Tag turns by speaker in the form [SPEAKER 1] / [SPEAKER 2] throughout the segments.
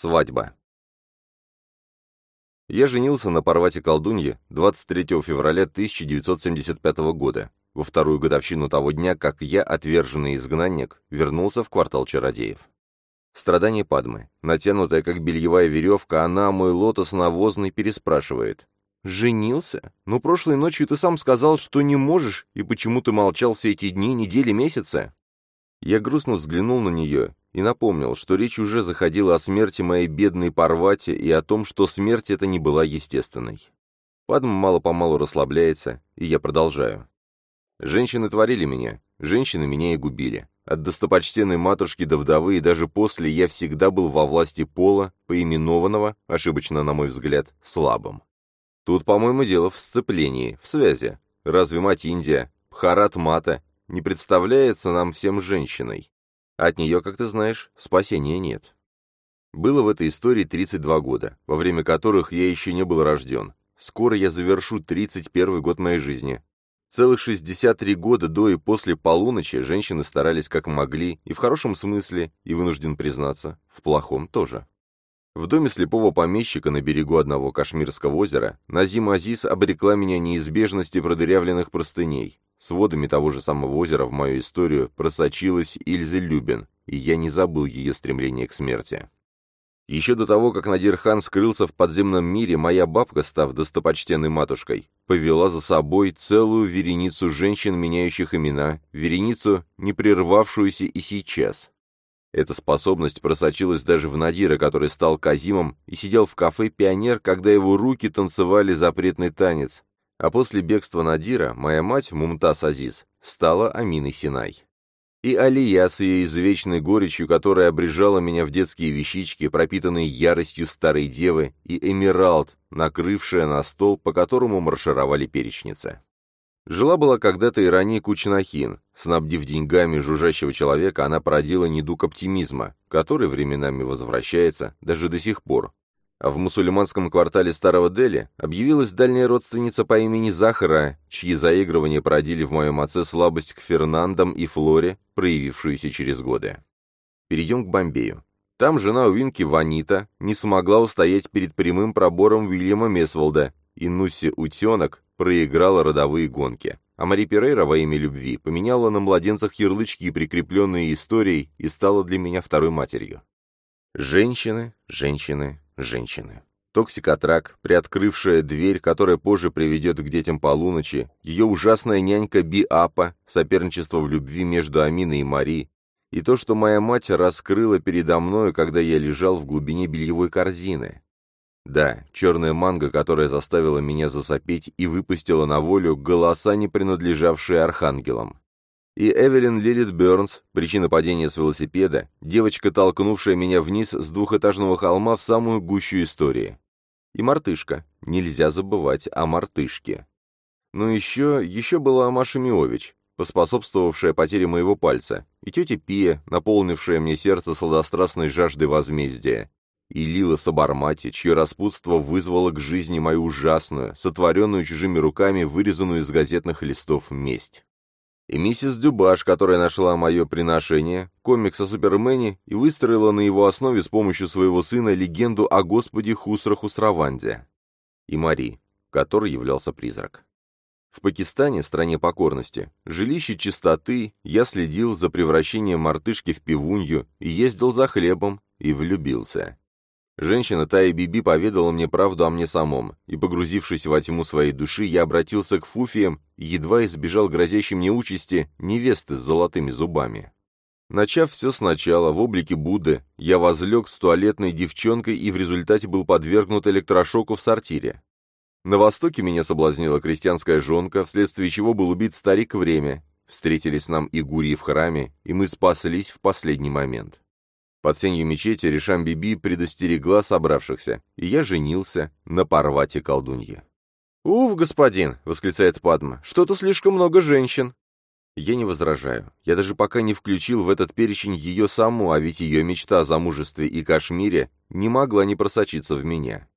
[SPEAKER 1] Свадьба. Я женился на Парвате колдунье 23 февраля 1975 года, во вторую годовщину того дня, как я, отверженный изгнанник, вернулся в квартал чародеев. Страдание Падмы. Натянутая, как бельевая веревка, она, мой лотос навозный, переспрашивает. «Женился? Ну, прошлой ночью ты сам сказал, что не можешь, и почему ты молчал все эти дни, недели, месяцы?» Я грустно взглянул на нее и напомнил, что речь уже заходила о смерти моей бедной Парвати и о том, что смерть эта не была естественной. Падма мало-помалу расслабляется, и я продолжаю. Женщины творили меня, женщины меня и губили. От достопочтенной матушки до вдовы и даже после я всегда был во власти пола, поименованного, ошибочно, на мой взгляд, слабым. Тут, по-моему, дело в сцеплении, в связи. Разве мать Индия, Бхарат Мата, не представляется нам всем женщиной? От нее, как ты знаешь, спасения нет. Было в этой истории 32 года, во время которых я еще не был рожден. Скоро я завершу 31 год моей жизни. Целых 63 года до и после полуночи женщины старались как могли, и в хорошем смысле, и вынужден признаться, в плохом тоже. В доме слепого помещика на берегу одного Кашмирского озера Назим Азиз обрекла меня неизбежности продырявленных простыней, с водами того же самого озера в мою историю просочилась Ильза Любин, и я не забыл ее стремление к смерти. Еще до того, как Надир хан скрылся в подземном мире, моя бабка, став достопочтенной матушкой, повела за собой целую вереницу женщин, меняющих имена, вереницу, не прервавшуюся и сейчас. Эта способность просочилась даже в Надира, который стал Казимом и сидел в кафе «Пионер», когда его руки танцевали запретный танец, а после бегства Надира моя мать, Мумтаз Азиз, стала Аминой Синай. И Алия с ее извечной горечью, которая обрежала меня в детские вещички, пропитанные яростью старой девы, и Эмиралд, накрывшая на стол, по которому маршировали перечницы. Жила-была когда-то Ирания Кучнахин. Снабдив деньгами жужжащего человека, она породила недуг оптимизма, который временами возвращается, даже до сих пор, а в мусульманском квартале Старого Дели объявилась дальняя родственница по имени Захара, чьи заигрывания породили в моем отце слабость к Фернандам и Флоре, проявившуюся через годы. Перейдем к Бомбею. Там жена Уинки Ванита не смогла устоять перед прямым пробором Уильяма Месволда, и Нусси Утенок проиграла родовые гонки. А Мари Перейра во имя любви поменяла на младенцах ярлычки, прикрепленные историей, и стала для меня второй матерью. Женщины, женщины, женщины. Токсикотрак, приоткрывшая дверь, которая позже приведет к детям полуночи, ее ужасная нянька Биапа, соперничество в любви между Аминой и Мари, и то, что моя мать раскрыла передо мною, когда я лежал в глубине бельевой корзины. Да, черная манга, которая заставила меня засопеть и выпустила на волю голоса, не принадлежавшие архангелам и Эвелин Лилит Бернс, причина падения с велосипеда, девочка, толкнувшая меня вниз с двухэтажного холма в самую гущу истории. И мартышка. Нельзя забывать о мартышке. Но еще, еще была Маша Миович, поспособствовавшая потере моего пальца, и тетя Пия, наполнившая мне сердце сладострастной жаждой возмездия, и Лила Сабармати, чье распутство вызвало к жизни мою ужасную, сотворенную чужими руками, вырезанную из газетных листов месть и миссис Дюбаш, которая нашла мое приношение, комикс о Супермене, и выстроила на его основе с помощью своего сына легенду о Господе Хусра Хусраванде, и Мари, который являлся призрак. В Пакистане, стране покорности, жилище чистоты, я следил за превращением мартышки в пивунью и ездил за хлебом, и влюбился. Женщина Тая Биби поведала мне правду о мне самом, и, погрузившись во тьму своей души, я обратился к фуфиям и едва избежал грозящей мне участи невесты с золотыми зубами. Начав все сначала, в облике Будды, я возлег с туалетной девчонкой и в результате был подвергнут электрошоку в сортире. На востоке меня соблазнила крестьянская жонка, вследствие чего был убит старик время. Встретились нам и гурии в храме, и мы спаслись в последний момент. Под сенью мечети Ришам Биби предостерегла собравшихся, и я женился на Парвате колдунье. «Уф, господин!» — восклицает Падма. «Что-то слишком много женщин!» Я не возражаю. Я даже пока не включил в этот перечень ее саму, а ведь ее мечта о замужестве и Кашмире не могла не просочиться в меня.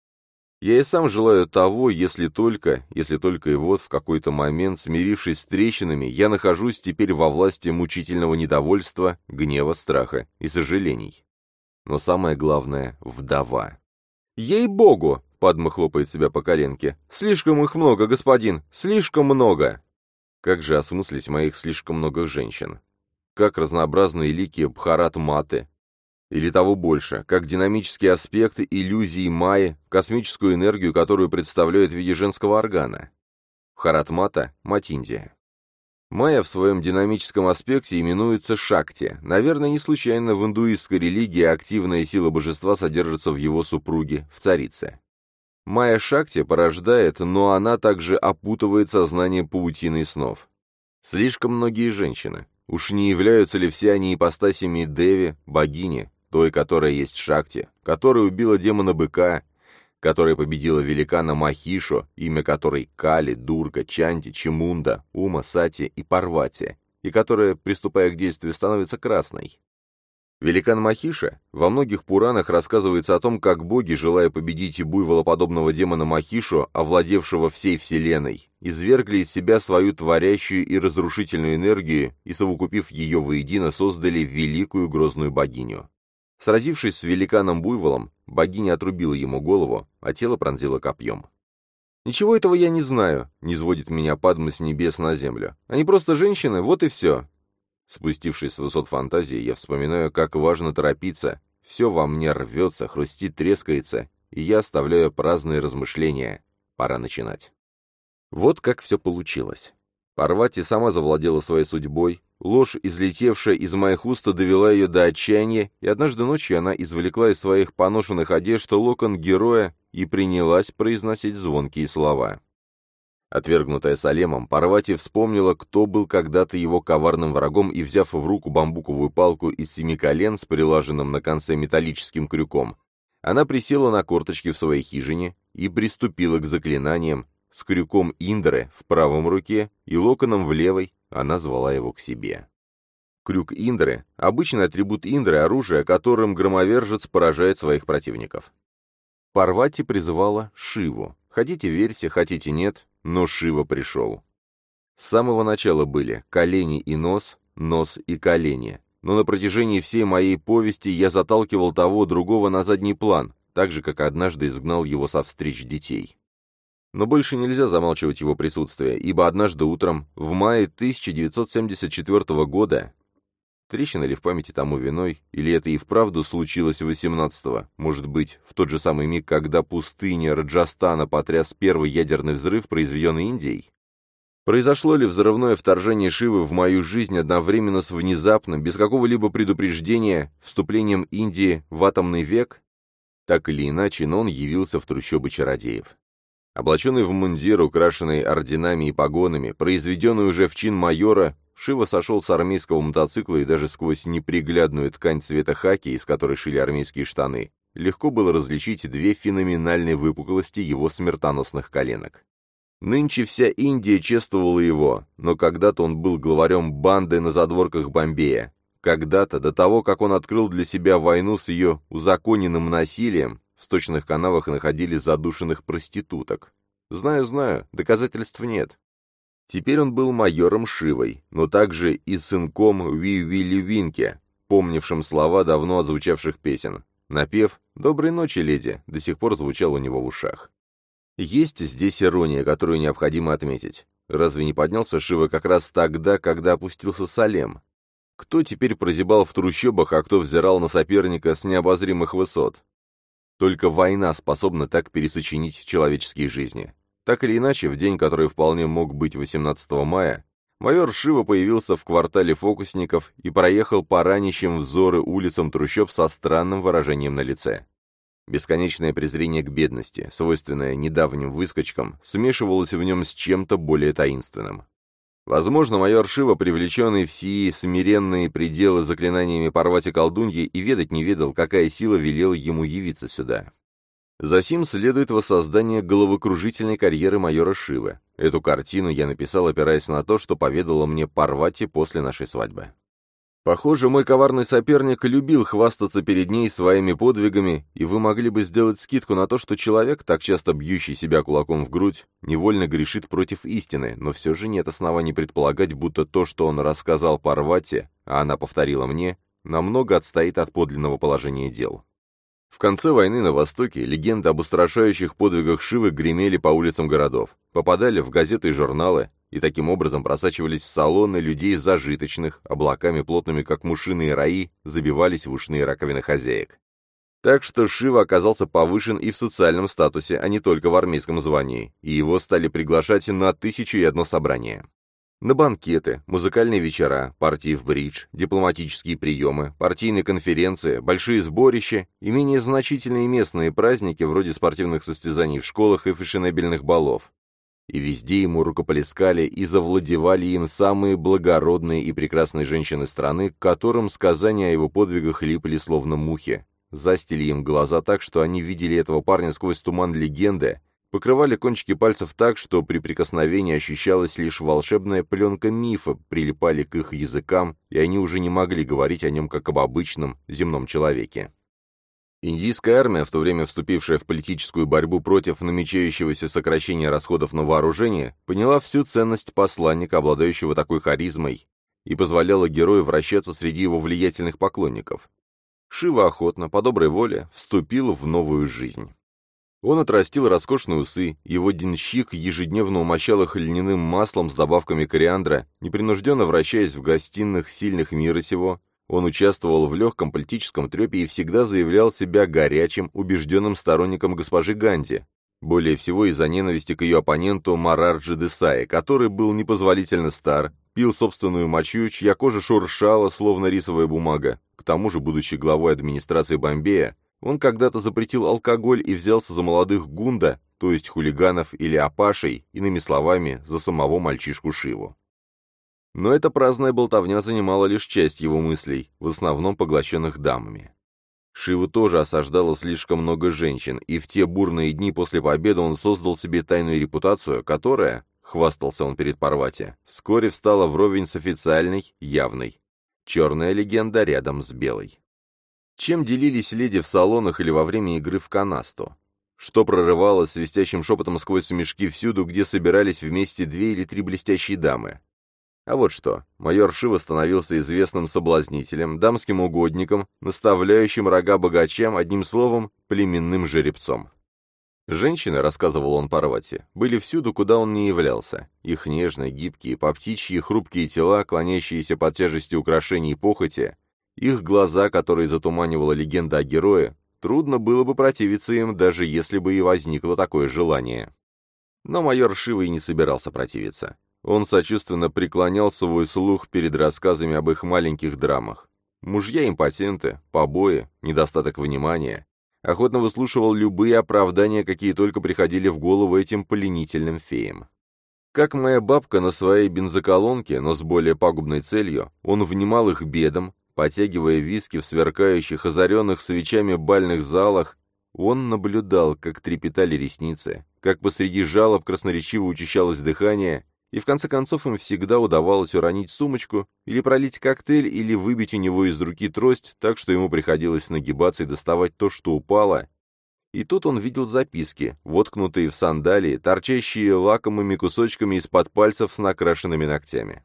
[SPEAKER 1] Я и сам желаю того, если только, если только и вот в какой-то момент, смирившись с трещинами, я нахожусь теперь во власти мучительного недовольства, гнева, страха и сожалений. Но самое главное — вдова. «Ей-богу!» — Падма хлопает себя по коленке. «Слишком их много, господин! Слишком много!» Как же осмыслить моих слишком много женщин? Как разнообразные лики Бхарат-маты, или того больше, как динамические аспекты иллюзии Майи, космическую энергию, которую представляет в виде женского органа. Харатмата – Матиндия. Майя в своем динамическом аспекте именуется Шакти. Наверное, не случайно в индуистской религии активная сила божества содержится в его супруге, в царице. Майя Шакти порождает, но она также опутывает сознание паутиной снов. Слишком многие женщины. Уж не являются ли все они ипостасями Деви, богини, той, которая есть Шакти, которая убила демона-быка, которая победила великана Махишо, имя которой Кали, Дурга, Чанди, Чемунда, Ума, Сати и Парвати, и которая, приступая к действию, становится красной. Великан Махиша во многих Пуранах рассказывается о том, как боги, желая победить и буйволоподобного демона Махишу, овладевшего всей вселенной, извергли из себя свою творящую и разрушительную энергию и, совокупив ее воедино, создали великую грозную богиню. Сразившись с великаном-буйволом, богиня отрубила ему голову, а тело пронзила копьем. «Ничего этого я не знаю», — не сводит меня Падма с небес на землю. «Они просто женщины, вот и все». Спустившись с высот фантазии, я вспоминаю, как важно торопиться. Все во мне рвется, хрустит, трескается, и я оставляю праздные размышления. Пора начинать. Вот как все получилось. Парвати сама завладела своей судьбой, ложь, излетевшая из моих уст, довела ее до отчаяния, и однажды ночью она извлекла из своих поношенных одежд локон героя и принялась произносить звонкие слова. Отвергнутая Салемом, Парвати вспомнила, кто был когда-то его коварным врагом, и, взяв в руку бамбуковую палку из семи колен с прилаженным на конце металлическим крюком, она присела на корточки в своей хижине и приступила к заклинаниям, с крюком Индры в правом руке и локоном в левой, она звала его к себе. Крюк Индры — обычный атрибут Индры, оружие, которым громовержец поражает своих противников. Парвати призывала Шиву. Хотите верьте, хотите нет, но Шива пришел. С самого начала были колени и нос, нос и колени. Но на протяжении всей моей повести я заталкивал того другого на задний план, так же, как однажды изгнал его со встреч детей. Но больше нельзя замалчивать его присутствие, ибо однажды утром, в мае 1974 года, трещина ли в памяти тому виной, или это и вправду случилось 18-го, может быть, в тот же самый миг, когда пустыня Раджастана потряс первый ядерный взрыв, произведенный Индией? Произошло ли взрывное вторжение Шивы в мою жизнь одновременно с внезапным, без какого-либо предупреждения, вступлением Индии в атомный век? Так или иначе, но он явился в трущобы чародеев. Облаченный в мундир, украшенный орденами и погонами, произведенный уже в чин майора, Шива сошел с армейского мотоцикла и даже сквозь неприглядную ткань цвета хаки, из которой шили армейские штаны, легко было различить две феноменальные выпуклости его смертоносных коленок. Нынче вся Индия чествовала его, но когда-то он был главарем банды на задворках Бомбея. Когда-то, до того, как он открыл для себя войну с ее узаконенным насилием, в сточных канавах находили задушенных проституток. Знаю, знаю, доказательств нет. Теперь он был майором Шивой, но также и сынком Уи-Вилли Винке, помнившим слова давно отзвучавших песен. Напев «Доброй ночи, леди» до сих пор звучал у него в ушах. Есть здесь ирония, которую необходимо отметить. Разве не поднялся Шива как раз тогда, когда опустился Салем? Кто теперь прозябал в трущобах, а кто взирал на соперника с необозримых высот? Только война способна так пересочинить человеческие жизни. Так или иначе, в день, который вполне мог быть 18 мая, майор Шива появился в квартале фокусников и проехал по ранящим взоры улицам трущоб со странным выражением на лице. Бесконечное презрение к бедности, свойственное недавним выскочкам, смешивалось в нем с чем-то более таинственным. Возможно, майор Шива, привлеченный в сии смиренные пределы заклинаниями порвать и колдуньи, и ведать не ведал, какая сила велела ему явиться сюда. Засим следует воссоздание головокружительной карьеры майора Шивы. Эту картину я написал, опираясь на то, что поведала мне Парвати после нашей свадьбы. Похоже, мой коварный соперник любил хвастаться перед ней своими подвигами, и вы могли бы сделать скидку на то, что человек, так часто бьющий себя кулаком в грудь, невольно грешит против истины, но все же нет оснований предполагать, будто то, что он рассказал Парвате, а она повторила мне, намного отстоит от подлинного положения дел. В конце войны на Востоке легенды об устрашающих подвигах Шивы гремели по улицам городов, попадали в газеты и журналы, и таким образом просачивались в салоны людей зажиточных, облаками плотными, как мушиные раи, забивались в ушные раковины хозяек. Так что Шива оказался повышен и в социальном статусе, а не только в армейском звании, и его стали приглашать на тысячу и одно собрание. На банкеты, музыкальные вечера, партии в бридж, дипломатические приемы, партийные конференции, большие сборища и менее значительные местные праздники вроде спортивных состязаний в школах и фешенебельных балов, и везде ему рукоплескали и завладевали им самые благородные и прекрасные женщины страны, к которым сказания о его подвигах липли словно мухи, застили им глаза так, что они видели этого парня сквозь туман легенды, покрывали кончики пальцев так, что при прикосновении ощущалась лишь волшебная пленка мифа, прилипали к их языкам, и они уже не могли говорить о нем как об обычном земном человеке. Индийская армия, в то время вступившая в политическую борьбу против намечающегося сокращения расходов на вооружение, поняла всю ценность посланника, обладающего такой харизмой, и позволяла герою вращаться среди его влиятельных поклонников. Шива охотно, по доброй воле, вступил в новую жизнь. Он отрастил роскошные усы, его денщик ежедневно умощал их льняным маслом с добавками кориандра, непринужденно вращаясь в гостиных сильных мира сего, он участвовал в легком политическом трепе и всегда заявлял себя горячим, убежденным сторонником госпожи Ганди, более всего из-за ненависти к ее оппоненту Марарджи Десае, который был непозволительно стар, пил собственную мочу, чья кожа шуршала, словно рисовая бумага. К тому же, будучи главой администрации Бомбея, он когда-то запретил алкоголь и взялся за молодых гунда, то есть хулиганов или апашей, иными словами, за самого мальчишку Шиву. Но эта праздная болтовня занимала лишь часть его мыслей, в основном поглощенных дамами. Шиву тоже осаждало слишком много женщин, и в те бурные дни после победы он создал себе тайную репутацию, которая, хвастался он перед Парвати, вскоре встала вровень с официальной, явной. Черная легенда рядом с белой. Чем делились леди в салонах или во время игры в канасту? Что прорывалось свистящим шепотом сквозь смешки всюду, где собирались вместе две или три блестящие дамы? А вот что, майор Шива становился известным соблазнителем, дамским угодником, наставляющим рога богачам, одним словом, племенным жеребцом. Женщины, рассказывал он Парвати, были всюду, куда он не являлся. Их нежные, гибкие, по птичьи хрупкие тела, клонящиеся под тяжестью украшений и похоти, их глаза, которые затуманивала легенда о герое, трудно было бы противиться им, даже если бы и возникло такое желание. Но майор Шива и не собирался противиться. Он сочувственно преклонял свой слух перед рассказами об их маленьких драмах. Мужья импотенты, побои, недостаток внимания. Охотно выслушивал любые оправдания, какие только приходили в голову этим поленительным феям. Как моя бабка на своей бензоколонке, но с более пагубной целью, он внимал их бедам, потягивая виски в сверкающих, озаренных свечами бальных залах, он наблюдал, как трепетали ресницы, как посреди жалоб красноречиво учащалось дыхание, и в конце концов им всегда удавалось уронить сумочку, или пролить коктейль, или выбить у него из руки трость, так что ему приходилось нагибаться и доставать то, что упало. И тут он видел записки, воткнутые в сандалии, торчащие лакомыми кусочками из-под пальцев с накрашенными ногтями.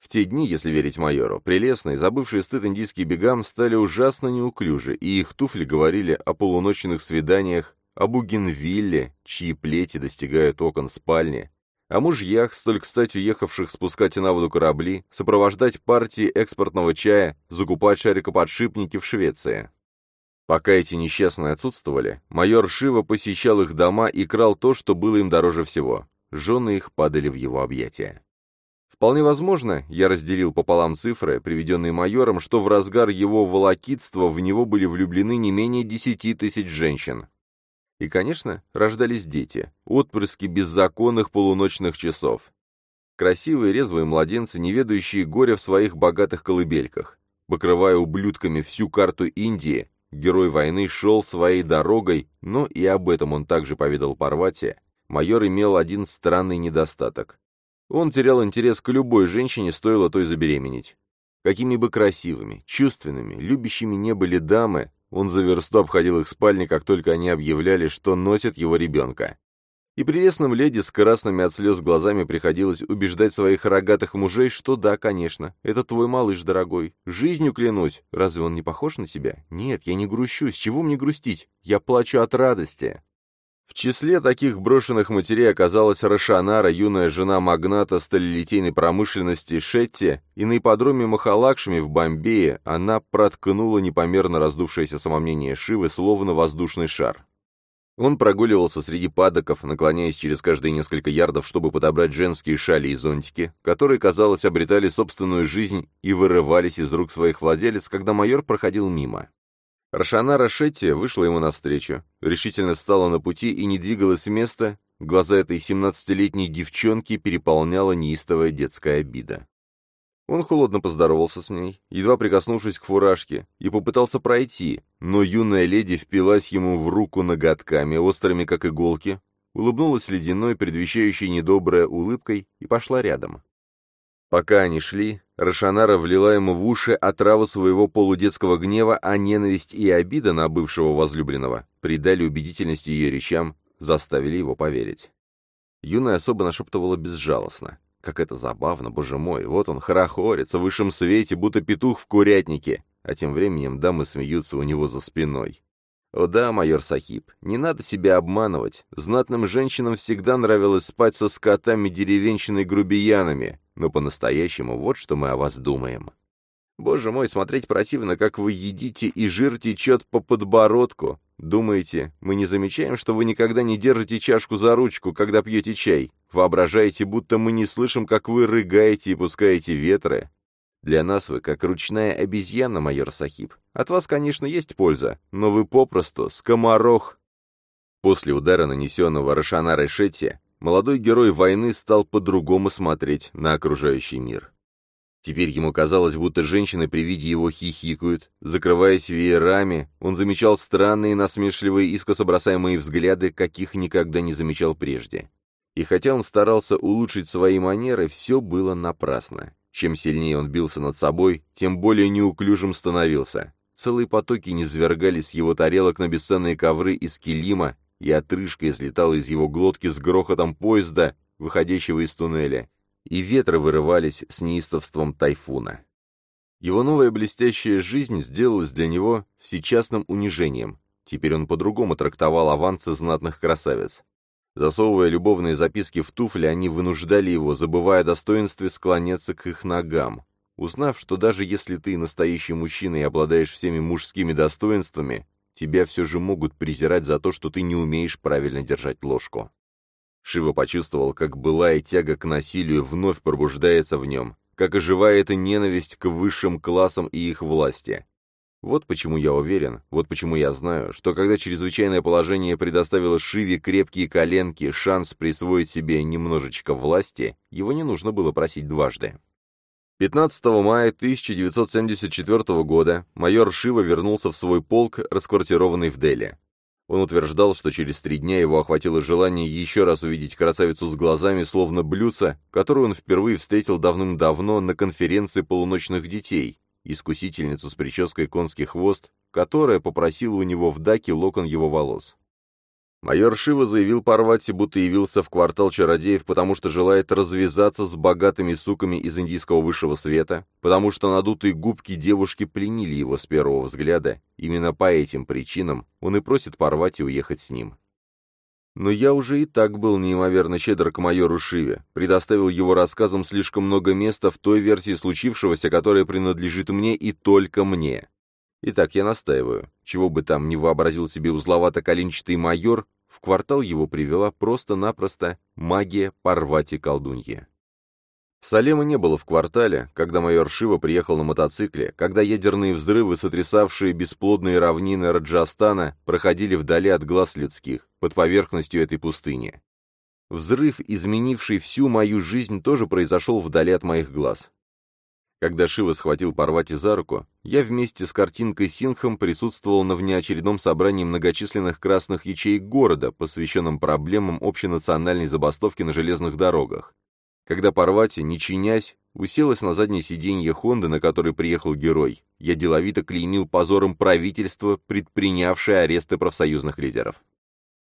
[SPEAKER 1] В те дни, если верить майору, прелестные, забывшие стыд индийские бегам, стали ужасно неуклюжи, и их туфли говорили о полуночных свиданиях, о Бугенвилле, чьи плети достигают окон спальни, о мужьях, столь кстати уехавших спускать на воду корабли, сопровождать партии экспортного чая, закупать шарикоподшипники в Швеции. Пока эти несчастные отсутствовали, майор Шива посещал их дома и крал то, что было им дороже всего. Жены их падали в его объятия. Вполне возможно, я разделил пополам цифры, приведенные майором, что в разгар его волокитства в него были влюблены не менее десяти тысяч женщин. И, конечно, рождались дети, отпрыски беззаконных полуночных часов. Красивые резвые младенцы, не ведающие горя в своих богатых колыбельках. Покрывая ублюдками всю карту Индии, герой войны шел своей дорогой, но и об этом он также поведал Парвати. Майор имел один странный недостаток. Он терял интерес к любой женщине, стоило той забеременеть. Какими бы красивыми, чувственными, любящими не были дамы, он за версту обходил их спальни, как только они объявляли, что носят его ребенка. И прелестным леди с красными от слез глазами приходилось убеждать своих рогатых мужей, что да, конечно, это твой малыш, дорогой. Жизнью клянусь. Разве он не похож на тебя? Нет, я не грущу. С чего мне грустить? Я плачу от радости. В числе таких брошенных матерей оказалась Рашанара, юная жена магната сталелитейной промышленности Шетти, и на ипподроме Махалакшми в Бомбее она проткнула непомерно раздувшееся самомнение Шивы, словно воздушный шар. Он прогуливался среди падоков, наклоняясь через каждые несколько ярдов, чтобы подобрать женские шали и зонтики, которые, казалось, обретали собственную жизнь и вырывались из рук своих владелец, когда майор проходил мимо. Рошана Рашетти вышла ему навстречу, решительно стала на пути и не двигалась с места, глаза этой семнадцатилетней девчонки переполняла неистовая детская обида. Он холодно поздоровался с ней, едва прикоснувшись к фуражке, и попытался пройти, но юная леди впилась ему в руку ноготками, острыми как иголки, улыбнулась ледяной, предвещающей недоброй улыбкой, и пошла рядом. Пока они шли, Рошанара влила ему в уши отраву своего полудетского гнева, а ненависть и обида на бывшего возлюбленного придали убедительности ее речам, заставили его поверить. Юная особо нашептывала безжалостно. Как это забавно, боже мой, вот он хорохорится в высшем свете, будто петух в курятнике, а тем временем дамы смеются у него за спиной. О да, майор Сахиб, не надо себя обманывать. Знатным женщинам всегда нравилось спать со скотами деревенщиной грубиянами, но по-настоящему вот что мы о вас думаем. Боже мой, смотреть противно, как вы едите, и жир течет по подбородку. Думаете, мы не замечаем, что вы никогда не держите чашку за ручку, когда пьете чай? Воображаете, будто мы не слышим, как вы рыгаете и пускаете ветры? Для нас вы как ручная обезьяна, майор Сахиб. От вас, конечно, есть польза, но вы попросту скоморох. После удара, нанесенного Рошана Решетти, молодой герой войны стал по-другому смотреть на окружающий мир. Теперь ему казалось, будто женщины при виде его хихикают. Закрываясь веерами, он замечал странные, насмешливые, искоса бросаемые взгляды, каких никогда не замечал прежде. И хотя он старался улучшить свои манеры, все было напрасно. Чем сильнее он бился над собой, тем более неуклюжим становился. Целые потоки низвергались с его тарелок на бесценные ковры из килима, и отрыжка излетала из его глотки с грохотом поезда, выходящего из туннеля, и ветры вырывались с неистовством тайфуна. Его новая блестящая жизнь сделалась для него всечастным унижением. Теперь он по-другому трактовал авансы знатных красавиц. Засовывая любовные записки в туфли, они вынуждали его, забывая о достоинстве, склоняться к их ногам. Узнав, что даже если ты настоящий мужчина и обладаешь всеми мужскими достоинствами, тебя все же могут презирать за то, что ты не умеешь правильно держать ложку. Шива почувствовал, как былая тяга к насилию вновь пробуждается в нем, как оживает эта ненависть к высшим классам и их власти. Вот почему я уверен, вот почему я знаю, что когда чрезвычайное положение предоставило Шиве крепкие коленки, шанс присвоить себе немножечко власти, его не нужно было просить дважды. 15 мая 1974 года майор Шива вернулся в свой полк, расквартированный в Дели. Он утверждал, что через три дня его охватило желание еще раз увидеть красавицу с глазами, словно блюдца, которую он впервые встретил давным-давно на конференции полуночных детей, искусительницу с прической конский хвост, которая попросила у него в даке локон его волос. Майор Шива заявил Парвати, будто явился в квартал чародеев, потому что желает развязаться с богатыми суками из индийского высшего света, потому что надутые губки девушки пленили его с первого взгляда. Именно по этим причинам он и просит Парвати уехать с ним. Но я уже и так был неимоверно щедр к майору Шиве, предоставил его рассказам слишком много места в той версии случившегося, которая принадлежит мне и только мне. Итак, я настаиваю. Чего бы там ни вообразил себе узловато-коленчатый майор, в квартал его привела просто-напросто магия Парвати-колдуньи. Салема не было в квартале, когда майор Шива приехал на мотоцикле, когда ядерные взрывы, сотрясавшие бесплодные равнины Раджастана, проходили вдали от глаз людских, под поверхностью этой пустыни. Взрыв, изменивший всю мою жизнь, тоже произошел вдали от моих глаз. Когда Шива схватил Парвати за руку, я вместе с картинкой Синхом присутствовал на внеочередном собрании многочисленных красных ячеек города, посвященном проблемам общенациональной забастовки на железных дорогах. Когда Парвати, не чинясь, уселась на заднее сиденье Хонды, на которой приехал герой, я деловито клеймил позором правительство, предпринявшее аресты профсоюзных лидеров.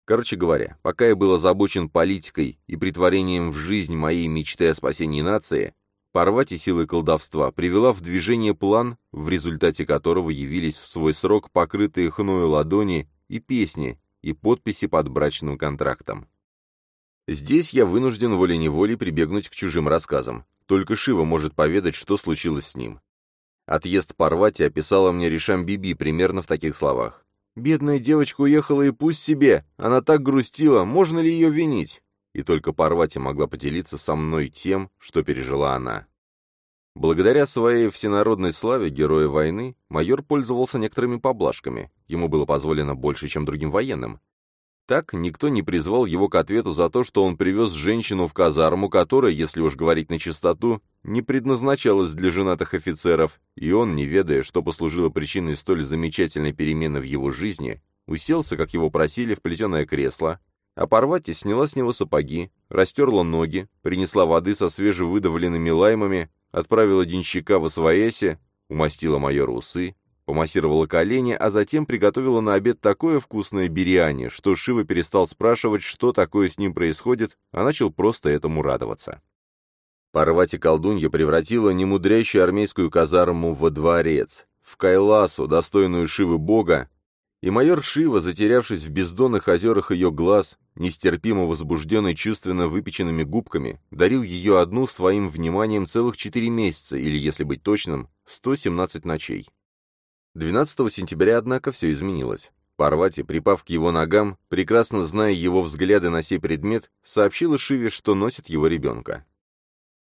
[SPEAKER 1] Короче говоря, пока я был озабочен политикой и притворением в жизнь моей мечты о спасении нации, Парвати силой колдовства привела в движение план, в результате которого явились в свой срок покрытые хною ладони и песни, и подписи под брачным контрактом. Здесь я вынужден волей-неволей прибегнуть к чужим рассказам. Только Шива может поведать, что случилось с ним. Отъезд Парвати описала мне Ришам Биби примерно в таких словах. «Бедная девочка уехала и пусть себе, она так грустила, можно ли ее винить?» И только Парвати могла поделиться со мной тем, что пережила она. Благодаря своей всенародной славе героя войны, майор пользовался некоторыми поблажками, ему было позволено больше, чем другим военным. Так никто не призвал его к ответу за то, что он привез женщину в казарму, которая, если уж говорить на чистоту, не предназначалась для женатых офицеров, и он, не ведая, что послужило причиной столь замечательной перемены в его жизни, уселся, как его просили, в плетеное кресло, а Парвати сняла с него сапоги, растерла ноги, принесла воды со свежевыдавленными лаймами, отправила денщика в освояси, умастила майору усы, Помассировала колени, а затем приготовила на обед такое вкусное бириани, что Шива перестал спрашивать, что такое с ним происходит, а начал просто этому радоваться. Парвати колдунья превратила немудрящую армейскую казарму во дворец, в Кайласу, достойную Шивы бога, и майор Шива, затерявшись в бездонных озерах ее глаз, нестерпимо возбужденный чувственно выпеченными губками, дарил ее одну своим вниманием целых четыре месяца, или, если быть точным, 117 ночей. 12 сентября, однако, все изменилось. Парвати, припав к его ногам, прекрасно зная его взгляды на сей предмет, сообщила Шиве, что носит его ребенка.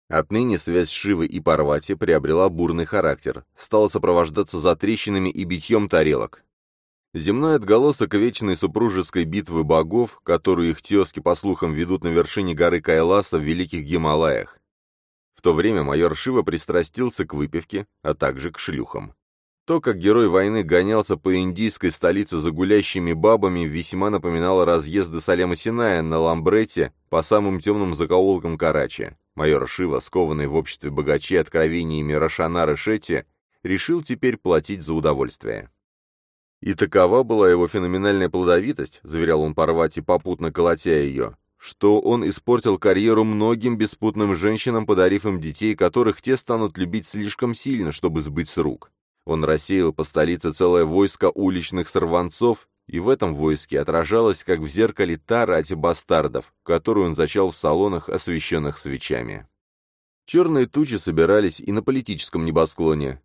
[SPEAKER 1] Отныне связь Шивы и Парвати приобрела бурный характер, стала сопровождаться затрещинами и битьем тарелок. Земной отголосок вечной супружеской битвы богов, которую их тезки, по слухам, ведут на вершине горы Кайласа в Великих Гималаях. В то время майор Шива пристрастился к выпивке, а также к шлюхам. То, как герой войны гонялся по индийской столице за гулящими бабами, весьма напоминало разъезды Салема Синая на Ламбрете по самым темным закоулкам Карачи. Майор Шива, скованный в обществе богачей откровениями Рошана Шетти, решил теперь платить за удовольствие. И такова была его феноменальная плодовитость, заверял он Парвати, попутно колотя ее, что он испортил карьеру многим беспутным женщинам, подарив им детей, которых те станут любить слишком сильно, чтобы сбыть с рук. Он рассеял по столице целое войско уличных сорванцов, и в этом войске отражалась, как в зеркале, та рать бастардов, которую он зачал в салонах, освещенных свечами. Черные тучи собирались и на политическом небосклоне.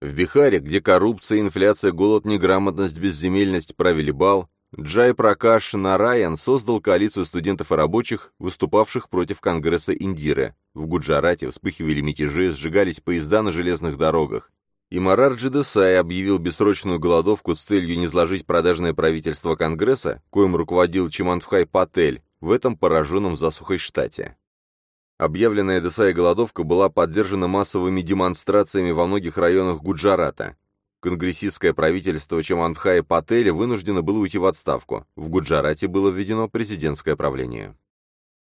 [SPEAKER 1] В Бихаре, где коррупция, инфляция, голод, неграмотность, безземельность правили бал, Джай Пракаш Нараян создал коалицию студентов и рабочих, выступавших против Конгресса Индиры. В Гуджарате вспыхивали мятежи, сжигались поезда на железных дорогах. И Марарджи Десай объявил бессрочную голодовку с целью не сложить продажное правительство Конгресса, коим руководил Чимантхай Патель, в этом пораженном засухой штате. Объявленная Десай голодовка была поддержана массовыми демонстрациями во многих районах Гуджарата. Конгрессистское правительство Чамандхая Пателя вынуждено было уйти в отставку. В Гуджарате было введено президентское правление.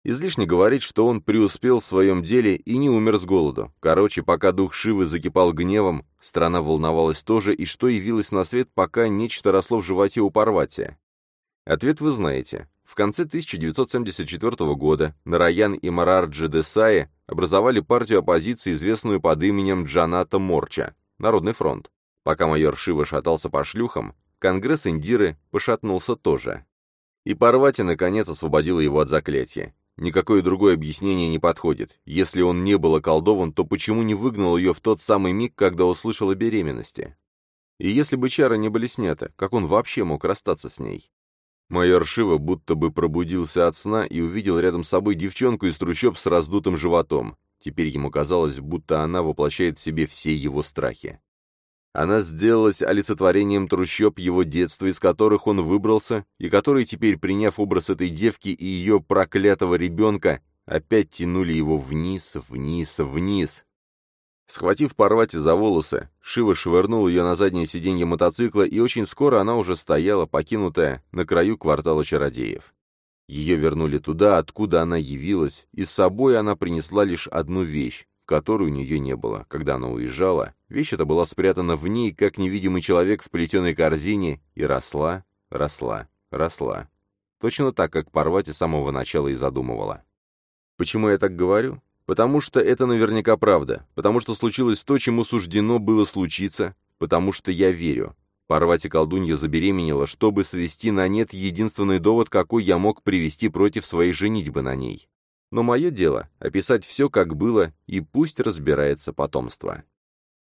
[SPEAKER 1] Излишне говорить, что он преуспел в своем деле и не умер с голоду. Короче, пока дух Шивы закипал гневом, страна волновалась тоже, и что явилось на свет, пока нечто росло в животе у Парвати. Ответ вы знаете. В конце 1974 года Нараян и Марарджи Десаи образовали партию оппозиции, известную под именем Джаната Морча, Народный фронт. Пока майор Шива шатался по шлюхам, Конгресс Индиры пошатнулся тоже. И Парвати, наконец, освободила его от заклятия. Никакое другое объяснение не подходит. Если он не был околдован, то почему не выгнал ее в тот самый миг, когда услышал о беременности? И если бы чары не были сняты, как он вообще мог расстаться с ней? Майор Шива будто бы пробудился от сна и увидел рядом с собой девчонку из трущоб с раздутым животом. Теперь ему казалось, будто она воплощает в себе все его страхи. Она сделалась олицетворением трущоб его детства, из которых он выбрался, и которые теперь, приняв образ этой девки и ее проклятого ребенка, опять тянули его вниз, вниз, вниз. Схватив Парвати за волосы, Шива швырнул ее на заднее сиденье мотоцикла, и очень скоро она уже стояла, покинутая, на краю квартала чародеев. Ее вернули туда, откуда она явилась, и с собой она принесла лишь одну вещь которой у нее не было. Когда она уезжала, вещь эта была спрятана в ней, как невидимый человек в плетеной корзине, и росла, росла, росла. точно так, как Парвати с самого начала и задумывала. Почему я так говорю? Потому что это наверняка правда, потому что случилось то, чему суждено было случиться, потому что я верю. Парвати колдунья забеременела, чтобы свести на нет единственный довод, какой я мог привести против своей женитьбы на ней. Но мое дело — описать все, как было, и пусть разбирается потомство.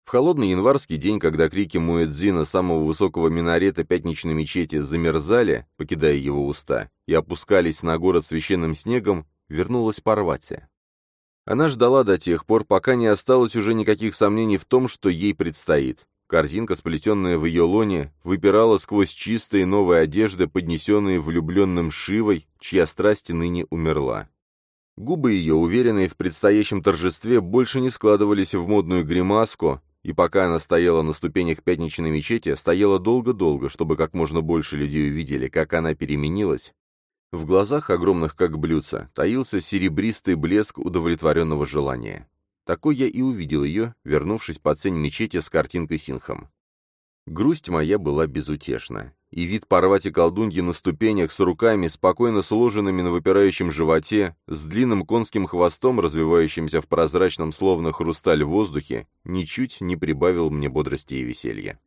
[SPEAKER 1] В холодный январский день, когда крики Муэдзина самого высокого минарета пятничной мечети замерзали, покидая его уста, и опускались на город священным снегом, вернулась Парвати. Она ждала до тех пор, пока не осталось уже никаких сомнений в том, что ей предстоит. Корзинка, сплетенная в ее лоне, выпирала сквозь чистые новые одежды, поднесенные влюбленным Шивой, чья страсть ныне умерла. Губы ее, уверенные в предстоящем торжестве, больше не складывались в модную гримаску, и пока она стояла на ступенях пятничной мечети, стояла долго-долго, чтобы как можно больше людей увидели, как она переменилась, в глазах, огромных как блюдца, таился серебристый блеск удовлетворенного желания. Такой я и увидел ее, вернувшись под сень мечети с картинкой Синхом. Грусть моя была безутешна, и вид порвати колдуньи на ступенях с руками, спокойно сложенными на выпирающем животе, с длинным конским хвостом, развивающимся в прозрачном словно хрусталь воздухе, ничуть не прибавил мне бодрости и веселья.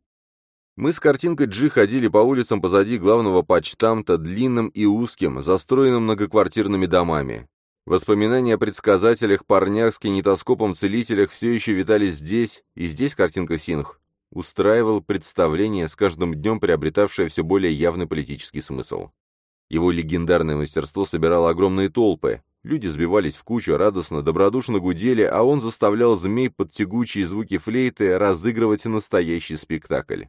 [SPEAKER 1] Мы с картинкой Джи ходили по улицам позади главного почтамта, длинным и узким, застроенным многоквартирными домами. Воспоминания о предсказателях, парнях с кинетоскопом-целителях все еще витали здесь, и здесь картинка Синх устраивал представление, с каждым днем приобретавшее все более явный политический смысл. Его легендарное мастерство собирало огромные толпы, люди сбивались в кучу, радостно, добродушно гудели, а он заставлял змей под тягучие звуки флейты разыгрывать настоящий спектакль.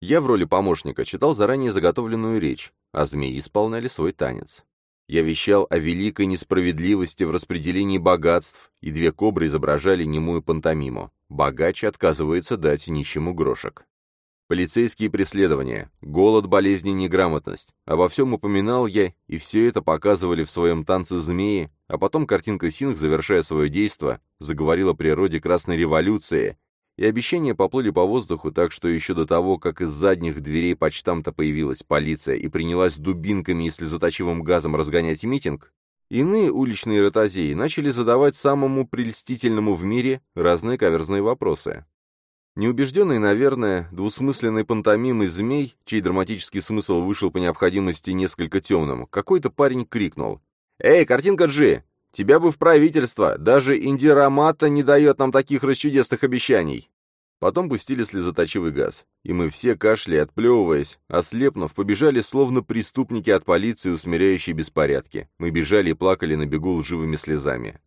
[SPEAKER 1] Я в роли помощника читал заранее заготовленную речь, а змеи исполняли свой танец. Я вещал о великой несправедливости в распределении богатств, и две кобры изображали немую пантомиму. Богач отказывается дать нищему грошек. Полицейские преследования, голод, болезни, неграмотность. Обо всем упоминал я, и все это показывали в своем танце змеи, а потом картинка Синг, завершая свое действо, заговорила о природе Красной революции, и обещания поплыли по воздуху, так что еще до того, как из задних дверей почтамта появилась полиция и принялась дубинками и слезоточивым газом разгонять митинг, иные уличные ротозеи начали задавать самому прельстительному в мире разные каверзные вопросы. Неубежденный, наверное, двусмысленной пантомимой змей, чей драматический смысл вышел по необходимости несколько темным, какой-то парень крикнул «Эй, картинка Джи! Тебя бы в правительство, даже Индирамата не дает нам таких расчудесных обещаний!» Потом пустили слезоточивый газ, и мы все, кашляя, отплевываясь, ослепнув, побежали словно преступники от полиции, усмиряющие беспорядки. Мы бежали и плакали на бегу лживыми слезами.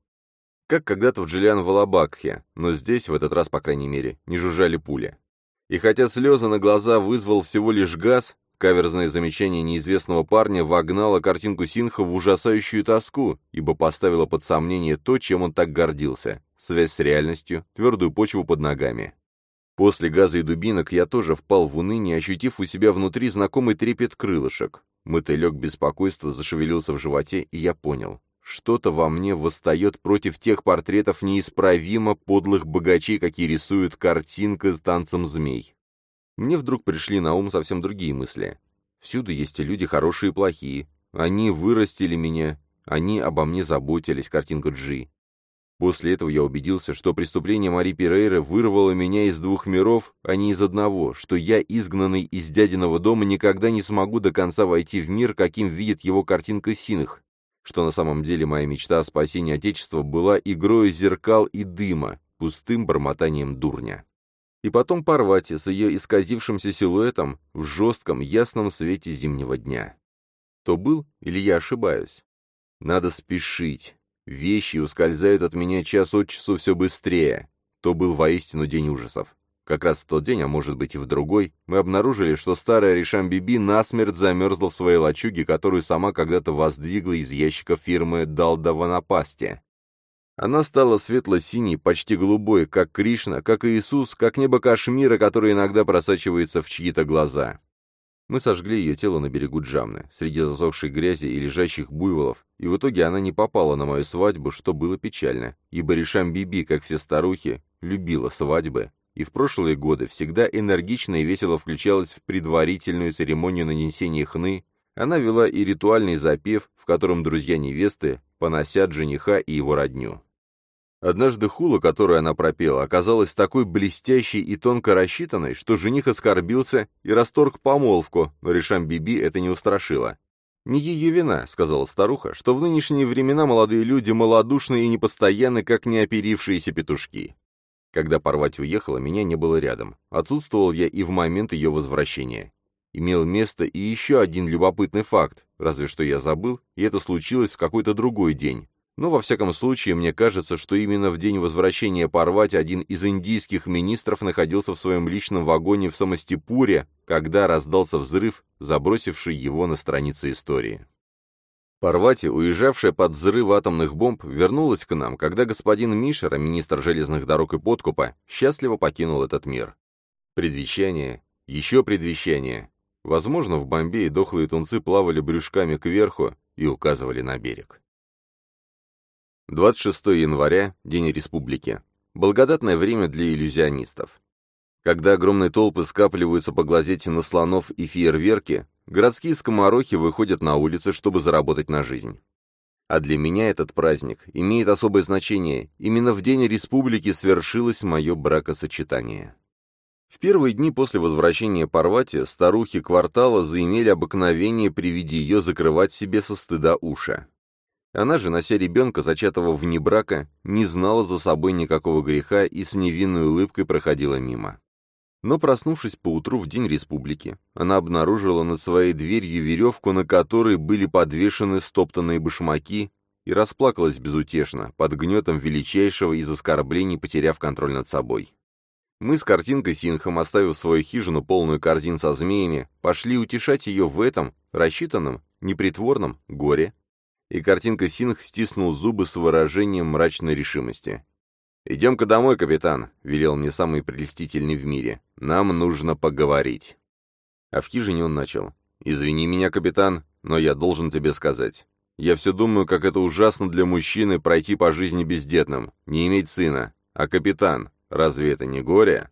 [SPEAKER 1] Как когда-то в Джиллиан Валабакхе, но здесь, в этот раз, по крайней мере, не жужжали пули. И хотя слезы на глаза вызвал всего лишь газ, Каверзное замечание неизвестного парня вогнало картинку Синха в ужасающую тоску, ибо поставило под сомнение то, чем он так гордился — связь с реальностью, твердую почву под ногами. После газа и дубинок я тоже впал в уныние, ощутив у себя внутри знакомый трепет крылышек. Мотылек беспокойства зашевелился в животе, и я понял. Что-то во мне восстает против тех портретов неисправимо подлых богачей, какие рисуют картинка с танцем змей. Мне вдруг пришли на ум совсем другие мысли. Всюду есть люди хорошие и плохие. Они вырастили меня, они обо мне заботились, картинка Джи. После этого я убедился, что преступление Мари Перейры вырвало меня из двух миров, а не из одного, что я, изгнанный из дядиного дома, никогда не смогу до конца войти в мир, каким видит его картинка Синх, что на самом деле моя мечта о спасении Отечества была игрой зеркал и дыма, пустым бормотанием дурня и потом Парвати с ее исказившимся силуэтом в жестком, ясном свете зимнего дня. То был или я ошибаюсь? Надо спешить. Вещи ускользают от меня час от часу все быстрее. То был воистину день ужасов. Как раз в тот день, а может быть и в другой, мы обнаружили, что старая Ришам Биби насмерть замерзла в своей лачуге, которую сама когда-то воздвигла из ящиков фирмы Далдаванапасти. Она стала светло-синей, почти голубой, как Кришна, как Иисус, как небо Кашмира, которое иногда просачивается в чьи-то глаза. Мы сожгли ее тело на берегу Джамны, среди засохшей грязи и лежащих буйволов, и в итоге она не попала на мою свадьбу, что было печально, ибо Ришам Биби, как все старухи, любила свадьбы, и в прошлые годы всегда энергично и весело включалась в предварительную церемонию нанесения хны, Она вела и ритуальный запев, в котором друзья невесты поносят жениха и его родню. Однажды хула, которую она пропела, оказалась такой блестящей и тонко рассчитанной, что жених оскорбился и расторг помолвку, но Решам Биби это не устрашило. «Не ее вина», — сказала старуха, — «что в нынешние времена молодые люди малодушны и непостоянны, как неоперившиеся петушки». Когда Парвати уехала, меня не было рядом. Отсутствовал я и в момент ее возвращения. Имел место и еще один любопытный факт, разве что я забыл, и это случилось в какой-то другой день. Но, во всяком случае, мне кажется, что именно в день возвращения Парвати один из индийских министров находился в своем личном вагоне в Самостипуре, когда раздался взрыв, забросивший его на страницы истории. Парвати, уезжавшая под взрыв атомных бомб, вернулась к нам, когда господин Мишера, министр железных дорог и подкупа, счастливо покинул этот мир. Предвещание, еще предвещание. Возможно, в Бомбее дохлые тунцы плавали брюшками кверху и указывали на берег. 26 января, День Республики. Благодатное время для иллюзионистов. Когда огромные толпы скапливаются поглазеть на слонов и фейерверки, городские скоморохи выходят на улицы, чтобы заработать на жизнь. А для меня этот праздник имеет особое значение. Именно в День Республики свершилось мое бракосочетание. В первые дни после возвращения Парвати старухи квартала заимели обыкновение при виде ее закрывать себе со стыда уши. Она же, нося ребенка, зачатого вне брака, не знала за собой никакого греха и с невинной улыбкой проходила мимо. Но, проснувшись поутру в День Республики, она обнаружила над своей дверью веревку, на которой были подвешены стоптанные башмаки, и расплакалась безутешно, под гнетом величайшего из оскорблений, потеряв контроль над собой. Мы с картинкой Синхом, оставив свою хижину, полную корзин со змеями, пошли утешать ее в этом, рассчитанном, непритворном, горе, и картинка Синх стиснул зубы с выражением мрачной решимости. «Идем-ка домой, капитан», — велел мне самый прелестительный в мире. «Нам нужно поговорить». А в хижине он начал. «Извини меня, капитан, но я должен тебе сказать. Я все думаю, как это ужасно для мужчины пройти по жизни бездетным, не иметь сына. А капитан, разве это не горе?»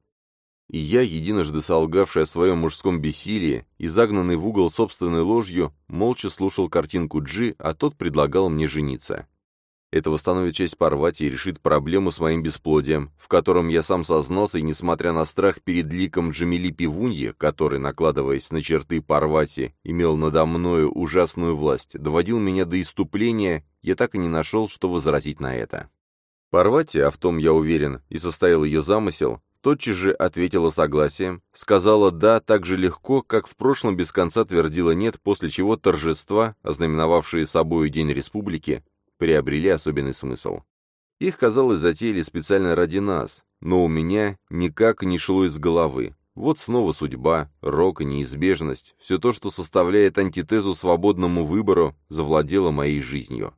[SPEAKER 1] И я, единожды солгавший о своем мужском бессилии и загнанный в угол собственной ложью, молча слушал картинку Джи, а тот предлагал мне жениться. Это восстановит честь Парвати и решит проблему с моим бесплодием, в котором я сам сознался, и, несмотря на страх перед ликом Джамили Пивуньи, который, накладываясь на черты Парвати, имел надо мною ужасную власть, доводил меня до иступления, я так и не нашел, что возразить на это. Парвати, а в том я уверен, и состоял ее замысел, тотчас же ответила согласием, сказала «да» так же легко, как в прошлом без конца твердила «нет», после чего торжества, ознаменовавшие собою День Республики, приобрели особенный смысл. Их, казалось, затеяли специально ради нас, но у меня никак не шло из головы. Вот снова судьба, рок неизбежность, все то, что составляет антитезу свободному выбору, завладело моей жизнью.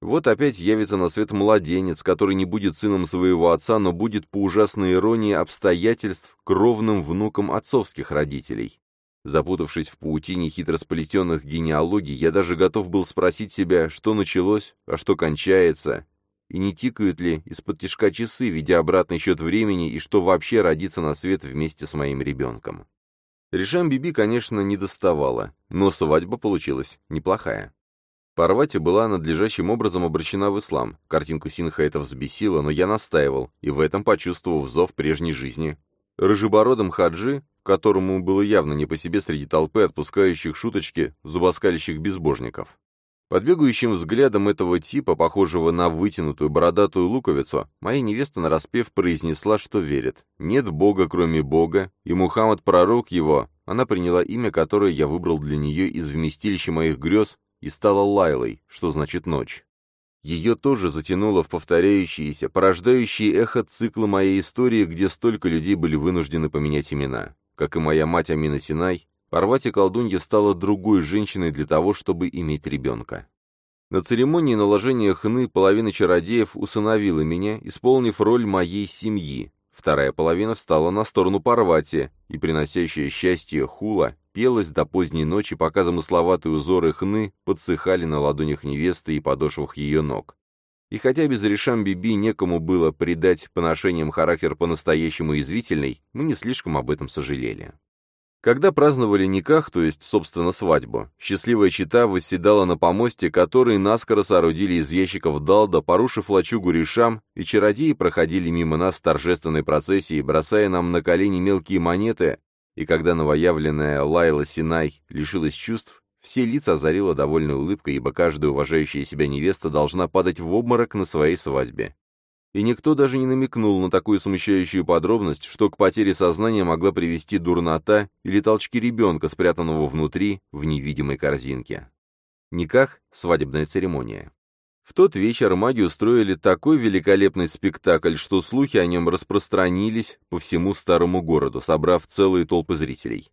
[SPEAKER 1] Вот опять явится на свет младенец, который не будет сыном своего отца, но будет по ужасной иронии обстоятельств кровным внуком отцовских родителей. Запутавшись в паутине хитро сплетенных генеалогий, я даже готов был спросить себя, что началось, а что кончается, и не тикают ли из-под тишка часы, ведя обратный счет времени, и что вообще родится на свет вместе с моим ребенком. Решам Биби, конечно, не доставала, но свадьба получилась неплохая. Парвати была надлежащим образом обращена в ислам. Картинку Синха это взбесило, но я настаивал, и в этом почувствовав зов прежней жизни. Рыжебородом хаджи, которому было явно не по себе среди толпы отпускающих шуточки зубоскалящих безбожников. Под бегающим взглядом этого типа, похожего на вытянутую бородатую луковицу, моя невеста нараспев произнесла, что верит. Нет Бога, кроме Бога, и Мухаммад пророк его. Она приняла имя, которое я выбрал для нее из вместилища моих грез, и стала Лайлой, что значит ночь. Ее тоже затянуло в повторяющиеся, порождающие эхо цикла моей истории, где столько людей были вынуждены поменять имена. Как и моя мать Амина Синай, Парвати колдунья стала другой женщиной для того, чтобы иметь ребенка. На церемонии наложения хны половина чародеев усыновила меня, исполнив роль моей семьи. Вторая половина встала на сторону Парвати, и приносящая счастье Хула пелось до поздней ночи, пока замысловатые узоры хны подсыхали на ладонях невесты и подошвах ее ног. И хотя без решам Биби некому было придать поношениям характер по-настоящему извительный, мы не слишком об этом сожалели. Когда праздновали никах, то есть, собственно, свадьбу, счастливая чита восседала на помосте, который наскоро соорудили из ящиков далда, порушив лачугу решам, и чародеи проходили мимо нас с торжественной процессией, бросая нам на колени мелкие монеты, и когда новоявленная Лайла Синай лишилась чувств, все лица озарила довольной улыбкой, ибо каждая уважающая себя невеста должна падать в обморок на своей свадьбе и никто даже не намекнул на такую смущающую подробность, что к потере сознания могла привести дурнота или толчки ребенка, спрятанного внутри, в невидимой корзинке. Никах — свадебная церемония. В тот вечер маги устроили такой великолепный спектакль, что слухи о нем распространились по всему старому городу, собрав целые толпы зрителей.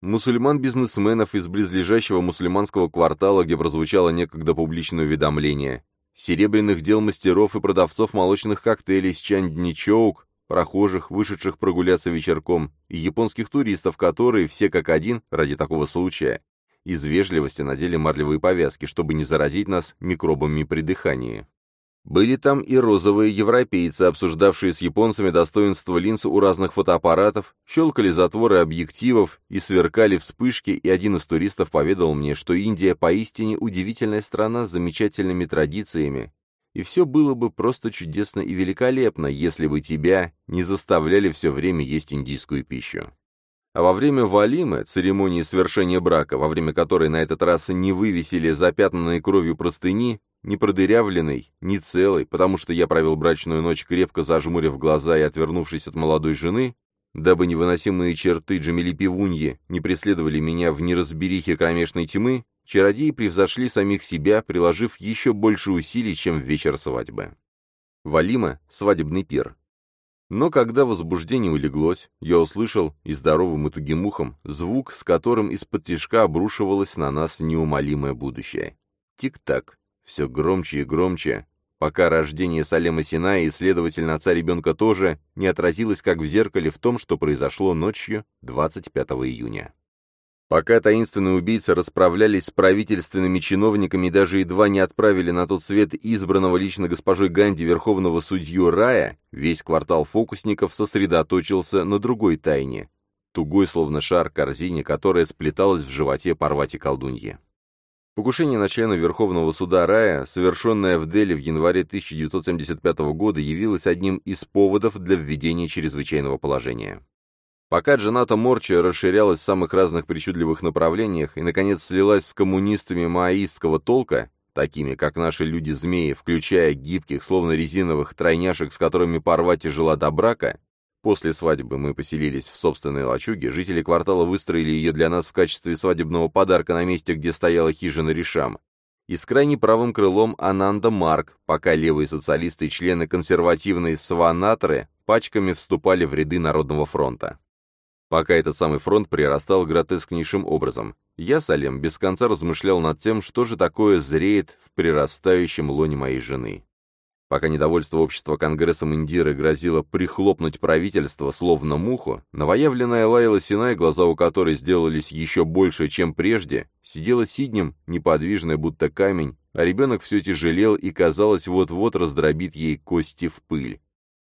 [SPEAKER 1] Мусульман-бизнесменов из близлежащего мусульманского квартала, где прозвучало некогда публичное уведомление, серебряных дел мастеров и продавцов молочных коктейлей с Чандничоук, прохожих, вышедших прогуляться вечерком, и японских туристов, которые, все как один, ради такого случая, из вежливости надели марлевые повязки, чтобы не заразить нас микробами при дыхании. Были там и розовые европейцы, обсуждавшие с японцами достоинство линз у разных фотоаппаратов, щелкали затворы объективов и сверкали вспышки, и один из туристов поведал мне, что Индия поистине удивительная страна с замечательными традициями, и все было бы просто чудесно и великолепно, если бы тебя не заставляли все время есть индийскую пищу. А во время валимы, церемонии совершения брака, во время которой на этот раз не вывесили запятнанные кровью простыни, не продырявленный, не целый, потому что я провел брачную ночь, крепко зажмурив глаза и отвернувшись от молодой жены, дабы невыносимые черты Джамили Пивуньи не преследовали меня в неразберихе кромешной тьмы, чародеи превзошли самих себя, приложив еще больше усилий, чем в вечер свадьбы. Валима — свадебный пир. Но когда возбуждение улеглось, я услышал и здоровым и тугим ухом звук, с которым из-под тишка обрушивалось на нас неумолимое будущее. Тик-так, все громче и громче, пока рождение Салема Сина и, следовательно, отца ребенка тоже не отразилось как в зеркале в том, что произошло ночью 25 июня. Пока таинственные убийцы расправлялись с правительственными чиновниками и даже едва не отправили на тот свет избранного лично госпожой Ганди верховного судью Рая, весь квартал фокусников сосредоточился на другой тайне, тугой словно шар корзине, которая сплеталась в животе Парвати колдуньи. Покушение на члена Верховного суда Рая, совершенное в Дели в январе 1975 года, явилось одним из поводов для введения чрезвычайного положения. Пока Джаната Морчи расширялась в самых разных причудливых направлениях и, наконец, слилась с коммунистами маоистского толка, такими, как наши люди-змеи, включая гибких, словно резиновых тройняшек, с которыми Парвати жила до брака, После свадьбы мы поселились в собственной лачуге, жители квартала выстроили ее для нас в качестве свадебного подарка на месте, где стояла хижина Ришам. И с крайне правым крылом Ананда Марк, пока левые социалисты и члены консервативной Сванатры пачками вступали в ряды Народного фронта. Пока этот самый фронт прирастал гротескнейшим образом, я, Салем, без конца размышлял над тем, что же такое зреет в прирастающем лоне моей жены. Пока недовольство общества Конгрессом Индиры грозило прихлопнуть правительство словно муху, новоявленная Лайла Синай, глаза у которой сделались еще больше, чем прежде, сидела сиднем, неподвижная, будто камень, а ребенок все тяжелел и, казалось, вот-вот раздробит ей кости в пыль.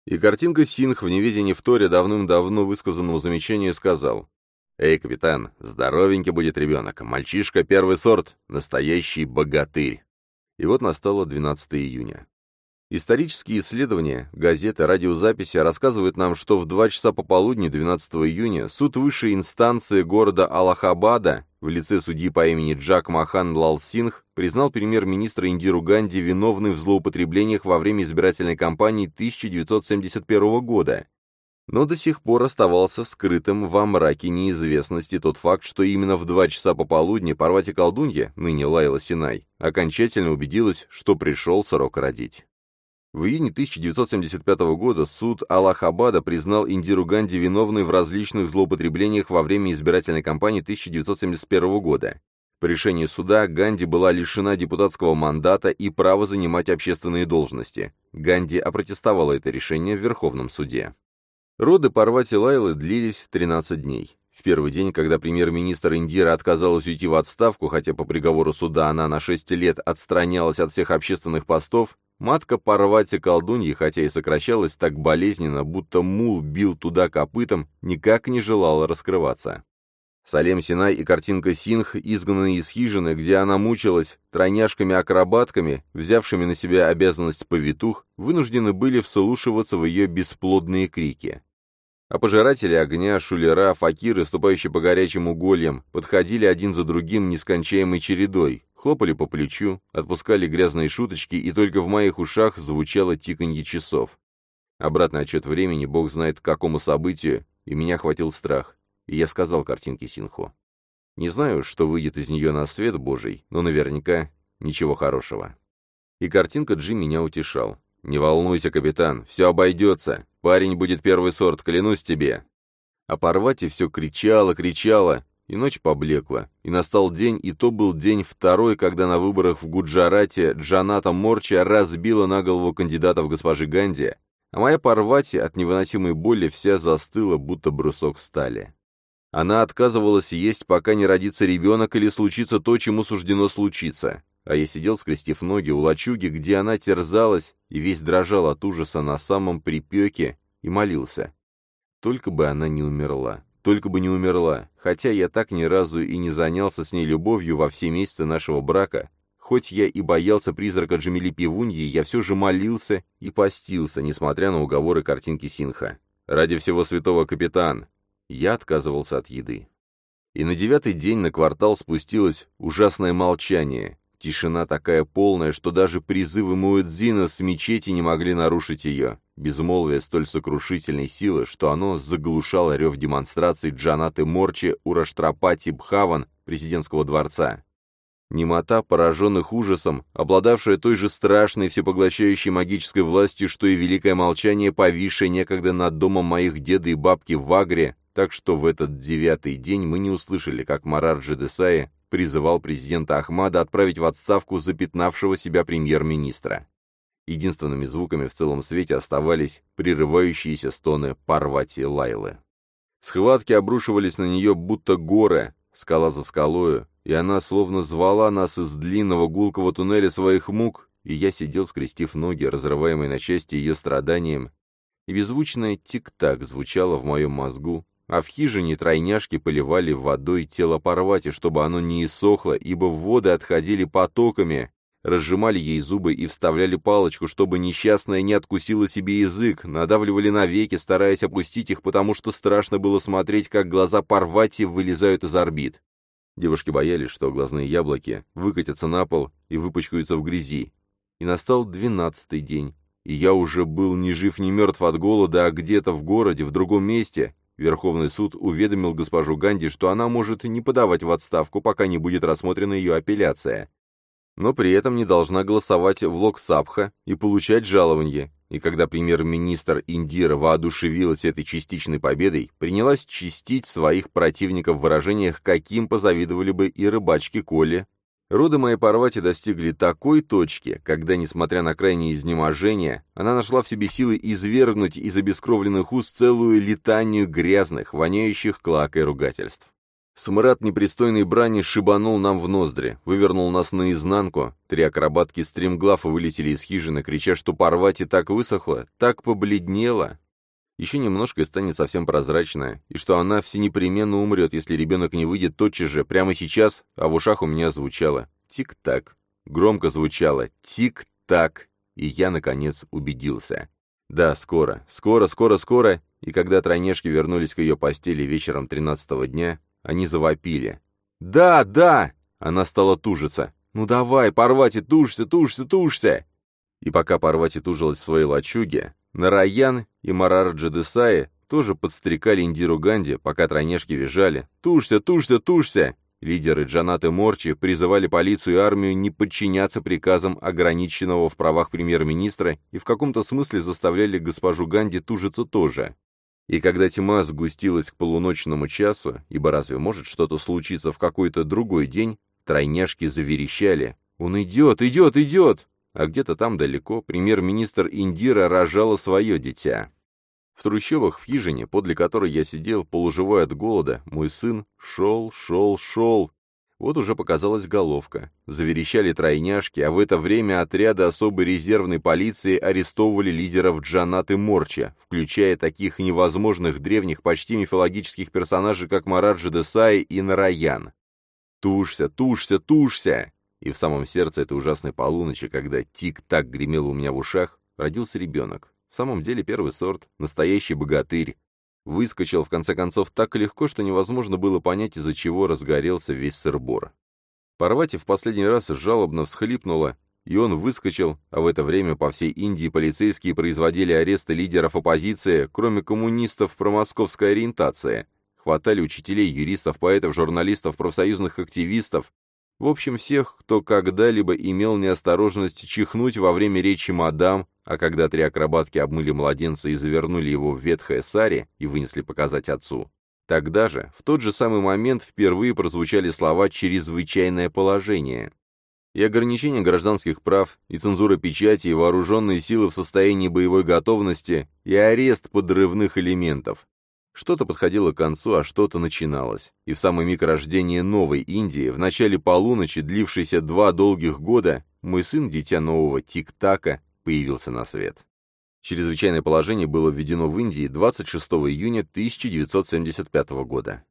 [SPEAKER 1] И картинка Синх в неведении в Торе давным-давно высказанного замечания сказал, «Эй, капитан, здоровенький будет ребенок, мальчишка первый сорт, настоящий богатырь». И вот настало 12 июня. Исторические исследования, газеты, радиозаписи рассказывают нам, что в 2 часа пополудни 12 июня суд высшей инстанции города Аллахабада в лице судьи по имени Джак Махан Лал Сингх признал премьер-министра Индиру Ганди виновным в злоупотреблениях во время избирательной кампании 1971 года. Но до сих пор оставался скрытым во мраке неизвестности тот факт, что именно в два часа пополудни Парвати Колдунья, ныне Лайла Синай, окончательно убедилась, что пришел срок родить. В июне 1975 года суд Аллахабада признал Индиру Ганди виновной в различных злоупотреблениях во время избирательной кампании 1971 года. По решению суда Ганди была лишена депутатского мандата и права занимать общественные должности. Ганди опротестовала это решение в Верховном суде. Роды Парвати Лайлы длились 13 дней. В первый день, когда премьер-министр Индира отказалась уйти в отставку, хотя по приговору суда она на 6 лет отстранялась от всех общественных постов, Матка Парвати колдуньи, хотя и сокращалась так болезненно, будто мул бил туда копытом, никак не желала раскрываться. Салем Синай и картинка Синх, изгнанные из хижины, где она мучилась, тройняшками-акробатками, взявшими на себя обязанность повитух, вынуждены были вслушиваться в ее бесплодные крики. А пожиратели огня, шулера, факиры, ступающие по горячим угольям, подходили один за другим нескончаемой чередой, хлопали по плечу, отпускали грязные шуточки, и только в моих ушах звучало тиканье часов. Обратный отчет времени, бог знает к какому событию, и меня охватил страх. И я сказал картинке Синхо. Не знаю, что выйдет из нее на свет божий, но наверняка ничего хорошего. И картинка Джи меня утешал. «Не волнуйся, капитан, все обойдется. Парень будет первый сорт, клянусь тебе». А Парвати все кричала, кричала, и ночь поблекла. И настал день, и то был день второй, когда на выборах в Гуджарате Джаната Морча разбила на голову кандидатов госпожи Ганди, а моя Парвати от невыносимой боли вся застыла, будто брусок стали. Она отказывалась есть, пока не родится ребенок или случится то, чему суждено случиться. А я сидел, скрестив ноги у лачуги, где она терзалась и весь дрожал от ужаса на самом припеке, и молился. Только бы она не умерла. Только бы не умерла. Хотя я так ни разу и не занялся с ней любовью во все месяцы нашего брака. Хоть я и боялся призрака Джамили Пивуньи, я все же молился и постился, несмотря на уговоры картинки Синха. «Ради всего святого, капитан!» Я отказывался от еды. И на девятый день на квартал спустилось ужасное молчание, Тишина такая полная, что даже призывы Муэдзина с мечети не могли нарушить ее. Безмолвие столь сокрушительной силы, что оно заглушало рев демонстраций Джанаты Морчи у Раштропати Бхаван, президентского дворца. Немота, пораженных ужасом, обладавшая той же страшной всепоглощающей магической властью, что и великое молчание, повисшее некогда над домом моих деда и бабки в Вагре, так что в этот девятый день мы не услышали, как Марар Джедесаи призывал президента Ахмада отправить в отставку запятнавшего себя премьер-министра. Единственными звуками в целом свете оставались прерывающиеся стоны Парвати Лайлы. Схватки обрушивались на нее будто горы, скала за скалою, и она словно звала нас из длинного гулкого туннеля своих мук, и я сидел, скрестив ноги, разрываемой на части ее страданием, и беззвучное тик-так звучало в моем мозгу, а в хижине тройняшки поливали водой тело Парвати, чтобы оно не иссохло, ибо воды отходили потоками, разжимали ей зубы и вставляли палочку, чтобы несчастная не откусила себе язык, надавливали навеки, стараясь опустить их, потому что страшно было смотреть, как глаза Парвати вылезают из орбит. Девушки боялись, что глазные яблоки выкатятся на пол и выпачкаются в грязи. И настал двенадцатый день, и я уже был ни жив, ни мертв от голода, а где-то в городе, в другом месте, Верховный суд уведомил госпожу Ганди, что она может не подавать в отставку, пока не будет рассмотрена ее апелляция, но при этом не должна голосовать в Локсабха и получать жалование. И когда премьер-министр Индира воодушевилась этой частичной победой, принялась чистить своих противников в выражениях, каким позавидовали бы и рыбачки Коли, Роды моей Парвати достигли такой точки, когда, несмотря на крайнее изнеможение, она нашла в себе силы извергнуть из обескровленных уст целую летанию грязных, воняющих клакой ругательств. Смрад непристойной брани шибанул нам в ноздри, вывернул нас наизнанку. Три акробатки стримглав вылетели из хижины, крича, что Парвати так высохла, так побледнела, еще немножко и станет совсем прозрачная, и что она всенепременно умрет, если ребенок не выйдет тотчас же, прямо сейчас, а в ушах у меня звучало «тик-так». Громко звучало «тик-так», и я, наконец, убедился. Да, скоро, скоро, скоро, скоро, и когда тройнешки вернулись к ее постели вечером тринадцатого дня, они завопили. «Да, да!» Она стала тужиться. «Ну давай, Парвати, тужься, тужься, тужься!» И пока Парвати тужилась в своей лачуге, Нараян и Марараджа Десаи тоже подстрекали Индиру Ганди, пока тройнешки визжали. «Тушься, тушься, тушься!» Лидеры Джанаты Морчи призывали полицию и армию не подчиняться приказам ограниченного в правах премьер-министра и в каком-то смысле заставляли госпожу Ганди тужиться тоже. И когда тьма сгустилась к полуночному часу, ибо разве может что-то случиться в какой-то другой день, тройняшки заверещали «Он идет, идет, идет!» А где-то там далеко премьер-министр Индира рожала свое дитя. В трущобах в хижине, подле которой я сидел, полуживой от голода, мой сын шел, шел, шел. Вот уже показалась головка. Заверещали тройняшки, а в это время отряды особой резервной полиции арестовывали лидеров Джанат и Морча, включая таких невозможных древних, почти мифологических персонажей, как Мараджи Десай и Нараян. «Тушься, тушься, тушься!» И в самом сердце этой ужасной полуночи, когда тик-так гремело у меня в ушах, родился ребенок. В самом деле первый сорт, настоящий богатырь. Выскочил, в конце концов, так легко, что невозможно было понять, из-за чего разгорелся весь сырбор. Парвати в последний раз жалобно всхлипнула, и он выскочил, а в это время по всей Индии полицейские производили аресты лидеров оппозиции, кроме коммунистов промосковской ориентации. Хватали учителей, юристов, поэтов, журналистов, профсоюзных активистов, в общем, всех, кто когда-либо имел неосторожность чихнуть во время речи мадам, а когда три акробатки обмыли младенца и завернули его в ветхое сари и вынесли показать отцу. Тогда же, в тот же самый момент, впервые прозвучали слова «чрезвычайное положение». И ограничение гражданских прав, и цензура печати, и вооруженные силы в состоянии боевой готовности, и арест подрывных элементов. Что-то подходило к концу, а что-то начиналось. И в самый миг рождения новой Индии, в начале полуночи, длившейся два долгих года, мой сын, дитя нового Тик-Така, появился на свет. Чрезвычайное положение было введено в Индии 26 июня 1975 года.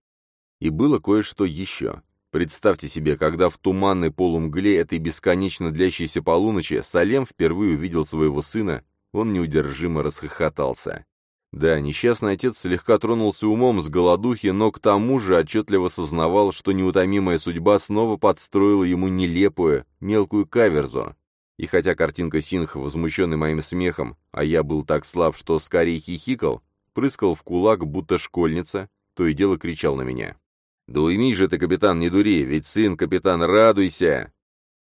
[SPEAKER 1] И было кое-что еще. Представьте себе, когда в туманной полумгле этой бесконечно длящейся полуночи Салем впервые увидел своего сына, он неудержимо расхохотался. Да, несчастный отец слегка тронулся умом с голодухи, но к тому же отчетливо сознавал, что неутомимая судьба снова подстроила ему нелепую, мелкую каверзу. И хотя картинка Синх, возмущенный моим смехом, а я был так слаб, что скорее хихикал, прыскал в кулак, будто школьница, то и дело кричал на меня. «Да уйми же ты, капитан, не дури, ведь сын, капитан, радуйся!»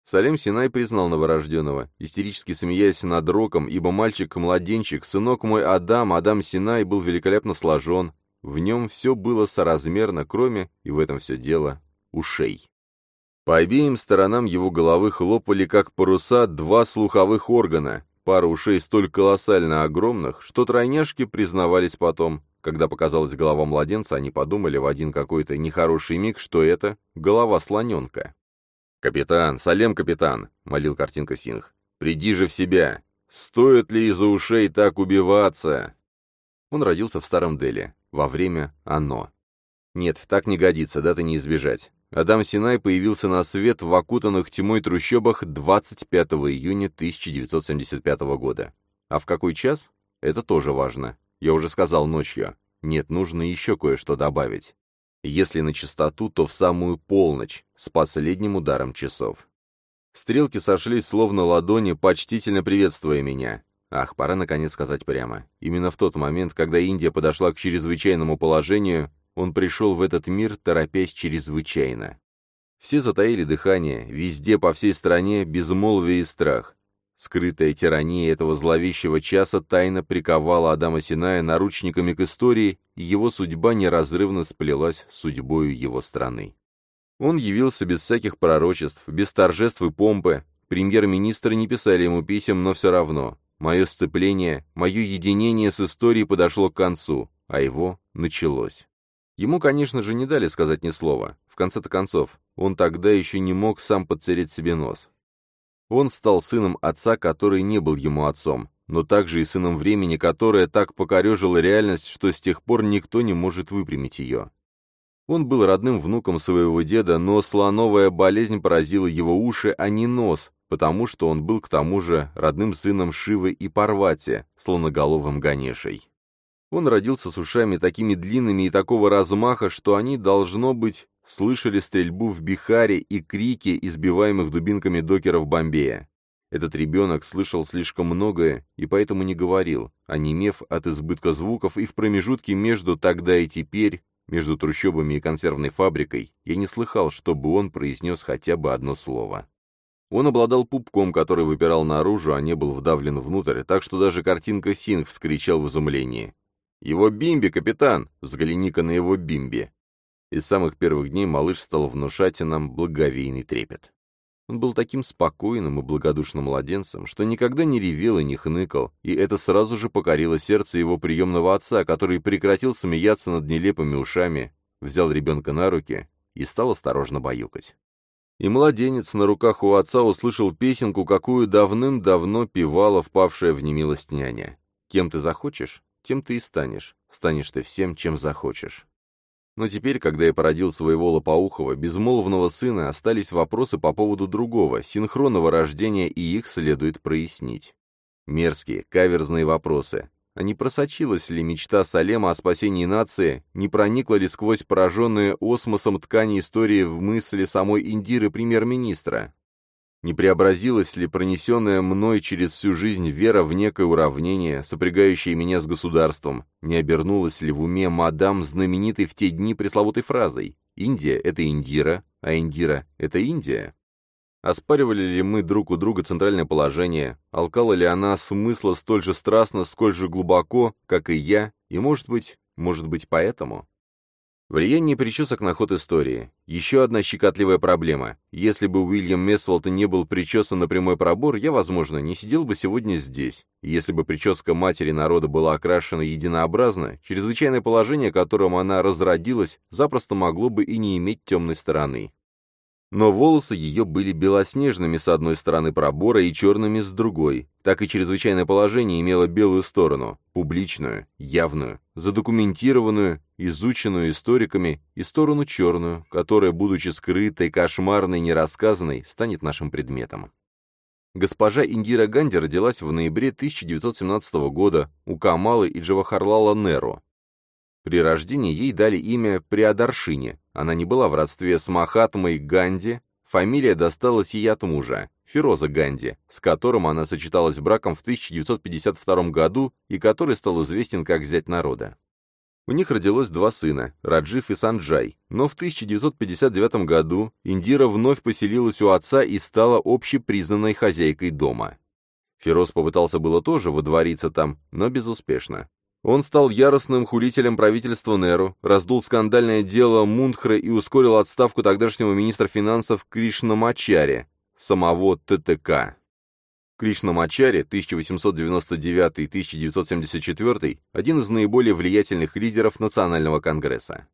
[SPEAKER 1] Салем Синай признал новорожденного, истерически смеясь над роком, ибо мальчик-младенчик, сынок мой Адам, Адам Синай, был великолепно сложен. В нем все было соразмерно, кроме, и в этом все дело, ушей. По обеим сторонам его головы хлопали, как паруса, два слуховых органа, пара ушей столь колоссально огромных, что тройняшки признавались потом. Когда показалась голова младенца, они подумали в один какой-то нехороший миг, что это голова слоненка. «Капитан, Салем, капитан!» — молил картинка Синх. «Приди же в себя! Стоит ли из-за ушей так убиваться?» Он родился в Старом Дели, во время «Оно». Нет, так не годится, даты не избежать. Адам Синай появился на свет в окутанных тьмой трущобах 25 июня 1975 года. А в какой час? Это тоже важно. Я уже сказал ночью. Нет, нужно еще кое-что добавить. Если на чистоту, то в самую полночь, с последним ударом часов. Стрелки сошлись словно ладони, почтительно приветствуя меня. Ах, пора наконец сказать прямо. Именно в тот момент, когда Индия подошла к чрезвычайному положению, он пришел в этот мир, торопясь чрезвычайно. Все затаили дыхание, везде по всей стране безмолвие и страх. Скрытая тирания этого зловещего часа тайно приковала Адама Синая наручниками к истории, и его судьба неразрывно сплелась с судьбою его страны. Он явился без всяких пророчеств, без торжеств и помпы. Премьер-министры не писали ему писем, но все равно. Мое сцепление, мое единение с историей подошло к концу, а его началось. Ему, конечно же, не дали сказать ни слова. В конце-то концов, он тогда еще не мог сам подцереть себе нос. Он стал сыном отца, который не был ему отцом, но также и сыном времени, которое так покорежило реальность, что с тех пор никто не может выпрямить ее. Он был родным внуком своего деда, но слоновая болезнь поразила его уши, а не нос, потому что он был к тому же родным сыном Шивы и Парвати, слоноголовым Ганешей. Он родился с ушами такими длинными и такого размаха, что они, должно быть, слышали стрельбу в Бихаре и крики избиваемых дубинками докеров Бомбея. Этот ребенок слышал слишком многое и поэтому не говорил, онемев от избытка звуков и в промежутке между тогда и теперь, между трущобами и консервной фабрикой, я не слыхал, чтобы он произнес хотя бы одно слово. Он обладал пупком, который выпирал наружу, а не был вдавлен внутрь, так что даже картинка Синг вскричал в изумлении. «Его бимби, капитан! Взгляни-ка на его бимби!» И с самых первых дней малыш стал внушать нам благовейный трепет. Он был таким спокойным и благодушным младенцем, что никогда не ревел и не хныкал, и это сразу же покорило сердце его приемного отца, который прекратил смеяться над нелепыми ушами, взял ребенка на руки и стал осторожно баюкать. И младенец на руках у отца услышал песенку, какую давным-давно певала впавшая в немилость няня. «Кем ты захочешь, тем ты и станешь. Станешь ты всем, чем захочешь». Но теперь, когда я породил своего лопоухого, безмолвного сына, остались вопросы по поводу другого, синхронного рождения, и их следует прояснить. Мерзкие, каверзные вопросы. А не просочилась ли мечта Салема о спасении нации, не проникла ли сквозь пораженные осмосом ткани истории в мысли самой Индиры премьер-министра? Не преобразилась ли пронесенная мной через всю жизнь вера в некое уравнение, сопрягающее меня с государством? Не обернулась ли в уме мадам знаменитой в те дни пресловутой фразой «Индия — это Индира, а Индира — это Индия»? Оспаривали ли мы друг у друга центральное положение, алкала ли она смысла столь же страстно, сколь же глубоко, как и я, и, может быть, может быть, поэтому? Влияние причесок на ход истории. Еще одна щекотливая проблема. Если бы Уильям Месволт не был причесан на прямой пробор, я, возможно, не сидел бы сегодня здесь. Если бы прическа матери народа была окрашена единообразно, чрезвычайное положение, которым она разродилась, запросто могло бы и не иметь темной стороны но волосы ее были белоснежными с одной стороны пробора и черными с другой. Так и чрезвычайное положение имело белую сторону, публичную, явную, задокументированную, изученную историками, и сторону черную, которая, будучи скрытой, кошмарной, нерассказанной, станет нашим предметом. Госпожа Индира Ганди родилась в ноябре 1917 года у Камалы и Джавахарлала Неру, при рождении ей дали имя Приадаршини. Она не была в родстве с Махатмой Ганди. Фамилия досталась ей от мужа, Фироза Ганди, с которым она сочеталась браком в 1952 году и который стал известен как «зять народа». У них родилось два сына, Раджив и Санджай, но в 1959 году Индира вновь поселилась у отца и стала общепризнанной хозяйкой дома. Фироз попытался было тоже водвориться там, но безуспешно. Он стал яростным хулителем правительства Неру, раздул скандальное дело Мундхра и ускорил отставку тогдашнего министра финансов Кришнамачари, самого ТТК. Кришнамачари 1899-1974 один из наиболее влиятельных лидеров Национального конгресса.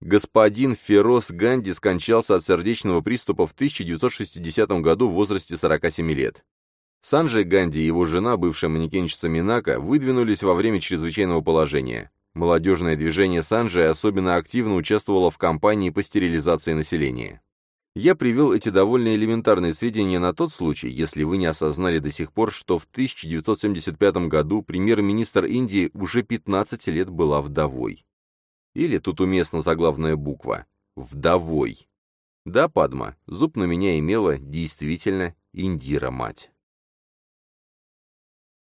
[SPEAKER 1] Господин Фероз Ганди скончался от сердечного приступа в 1960 году в возрасте 47 лет. Санджай Ганди и его жена, бывшая манекенщица Минака, выдвинулись во время чрезвычайного положения. Молодежное движение Санджай особенно активно участвовало в кампании по стерилизации населения. Я привел эти довольно элементарные сведения на тот случай, если вы не осознали до сих пор, что в 1975 году премьер-министр Индии уже 15 лет была вдовой. Или тут уместна заглавная буква «вдовой». Да, Падма, зуб на меня имела действительно Индира-мать.